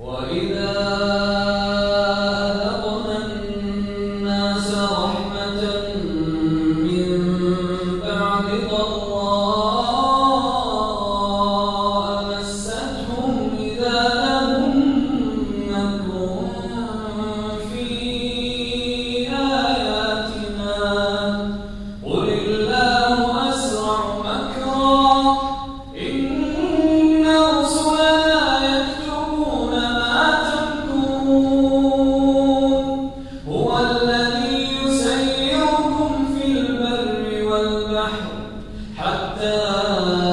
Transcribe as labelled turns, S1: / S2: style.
S1: وإذا جاء